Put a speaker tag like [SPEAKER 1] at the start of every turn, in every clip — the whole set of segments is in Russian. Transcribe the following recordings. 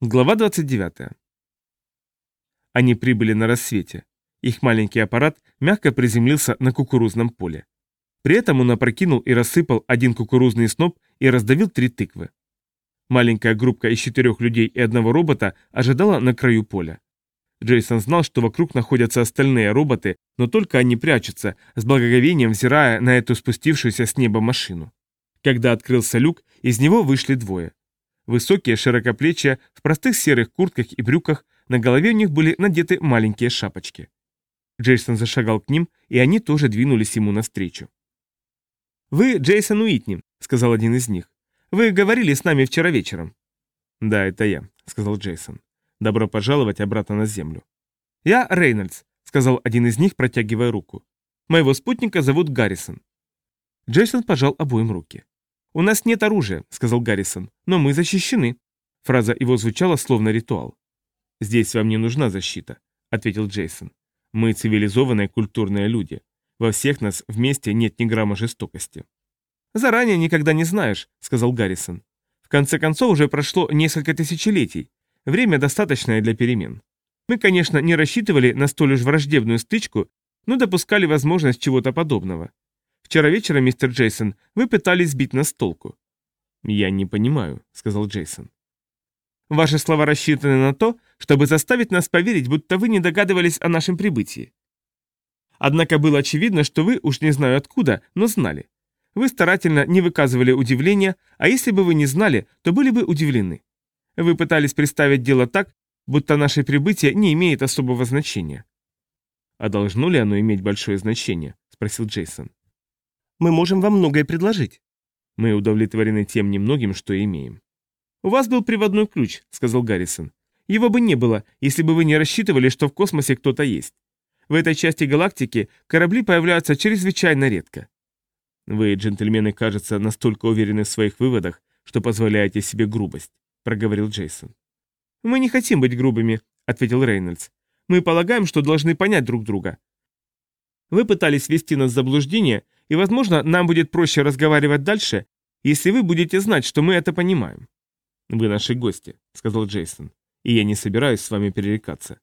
[SPEAKER 1] Глава 29. Они прибыли на рассвете. Их маленький аппарат мягко приземлился на кукурузном поле. При этом он опрокинул и рассыпал один кукурузный сноп и раздавил три тыквы. Маленькая группка из четырех людей и одного робота ожидала на краю поля. Джейсон знал, что вокруг находятся остальные роботы, но только они прячутся, с благоговением взирая на эту спустившуюся с неба машину. Когда открылся люк, из него вышли двое. Высокие, широкоплечие, в простых серых куртках и брюках, на голове у них были надеты маленькие шапочки. Джейсон зашагал к ним, и они тоже двинулись ему навстречу. «Вы Джейсон Уитни», — сказал один из них. «Вы говорили с нами вчера вечером».
[SPEAKER 2] «Да, это я», — сказал Джейсон. «Добро пожаловать обратно на Землю».
[SPEAKER 1] «Я Рейнольдс», — сказал один из них, протягивая руку. «Моего спутника зовут Гаррисон». Джейсон пожал обоим руки. «У нас нет оружия», — сказал Гаррисон, — «но мы защищены». Фраза его звучала словно ритуал.
[SPEAKER 2] «Здесь вам не нужна защита», — ответил Джейсон. «Мы цивилизованные культурные люди. Во всех нас вместе нет ни грамма жестокости».
[SPEAKER 1] «Заранее никогда не знаешь», — сказал Гаррисон. «В конце концов, уже прошло несколько тысячелетий. Время достаточное для перемен. Мы, конечно, не рассчитывали на столь уж враждебную стычку, но допускали возможность чего-то подобного. Вчера вечером, мистер Джейсон, вы пытались сбить нас с толку».
[SPEAKER 2] «Я не понимаю», — сказал Джейсон.
[SPEAKER 1] «Ваши слова рассчитаны на то, чтобы заставить нас поверить, будто вы не догадывались о нашем прибытии. Однако было очевидно, что вы, уж не знаю откуда, но знали. Вы старательно не выказывали удивления, а если бы вы не знали, то были бы удивлены. Вы пытались представить дело так, будто наше прибытие не имеет особого значения».
[SPEAKER 2] «А должно ли оно иметь большое значение?» — спросил Джейсон.
[SPEAKER 1] Мы можем вам многое предложить».
[SPEAKER 2] «Мы удовлетворены тем немногим, что имеем».
[SPEAKER 1] «У вас был приводной ключ», — сказал Гаррисон. «Его бы не было, если бы вы не рассчитывали, что в космосе кто-то есть. В этой части галактики корабли появляются чрезвычайно редко».
[SPEAKER 2] «Вы, джентльмены, кажется, настолько уверены в своих выводах, что позволяете себе грубость», — проговорил Джейсон.
[SPEAKER 1] «Мы не хотим быть грубыми», — ответил Рейнольдс. «Мы полагаем, что должны понять друг друга. Вы пытались ввести нас в заблуждение и, возможно, нам будет проще разговаривать дальше, если вы будете знать, что мы это понимаем».
[SPEAKER 2] «Вы наши гости», — сказал Джейсон, — «и я не собираюсь с вами перерекаться.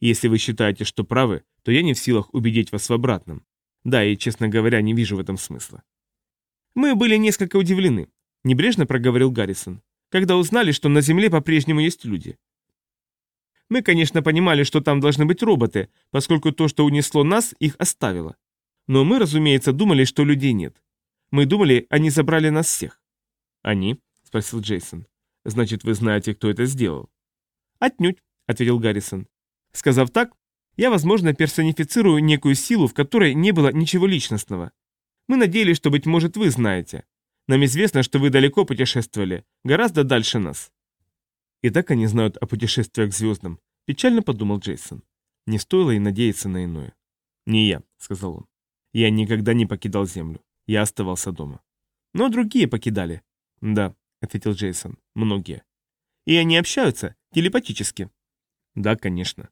[SPEAKER 2] Если вы считаете, что правы, то я не в силах убедить вас в обратном. Да, и, честно говоря, не вижу в этом смысла».
[SPEAKER 1] «Мы были несколько удивлены», — небрежно проговорил Гаррисон, «когда узнали, что на Земле по-прежнему есть люди. Мы, конечно, понимали, что там должны быть роботы, поскольку то, что унесло нас, их оставило. Но мы, разумеется, думали, что людей нет. Мы думали, они забрали нас всех.
[SPEAKER 2] «Они?» — спросил Джейсон. «Значит, вы знаете, кто это сделал?»
[SPEAKER 1] «Отнюдь», — ответил Гаррисон. Сказав так, я, возможно, персонифицирую некую силу, в которой не было ничего личностного. Мы надеялись, что, быть может, вы знаете. Нам известно, что вы далеко путешествовали, гораздо дальше нас.
[SPEAKER 2] И так они знают о путешествиях к звездам, печально подумал Джейсон. Не стоило и надеяться на иное. «Не я», — сказал он. Я никогда не покидал Землю. Я оставался дома.
[SPEAKER 1] Но другие покидали.
[SPEAKER 2] Да, ответил Джейсон. Многие.
[SPEAKER 1] И они общаются телепатически.
[SPEAKER 2] Да, конечно.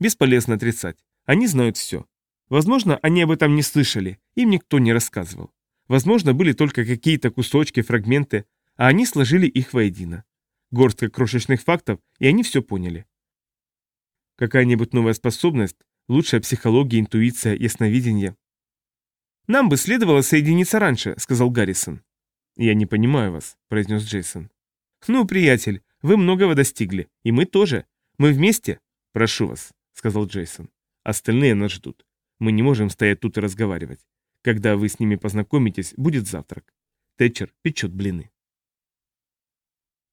[SPEAKER 1] Бесполезно отрицать. Они знают все. Возможно, они об этом не слышали, им никто не рассказывал. Возможно, были только какие-то кусочки, фрагменты, а они сложили их воедино. Горстка крошечных фактов, и они все поняли. Какая-нибудь новая способность, лучшая психология, интуиция, ясновидение. «Нам бы следовало соединиться раньше», — сказал Гаррисон.
[SPEAKER 2] «Я не понимаю вас», — произнес Джейсон.
[SPEAKER 1] «Ну, приятель, вы многого достигли, и мы тоже. Мы вместе?»
[SPEAKER 2] «Прошу вас», — сказал Джейсон. «Остальные нас ждут. Мы не можем стоять тут и разговаривать. Когда вы с ними познакомитесь, будет завтрак. Тэтчер печет блины».